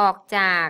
ออกจาก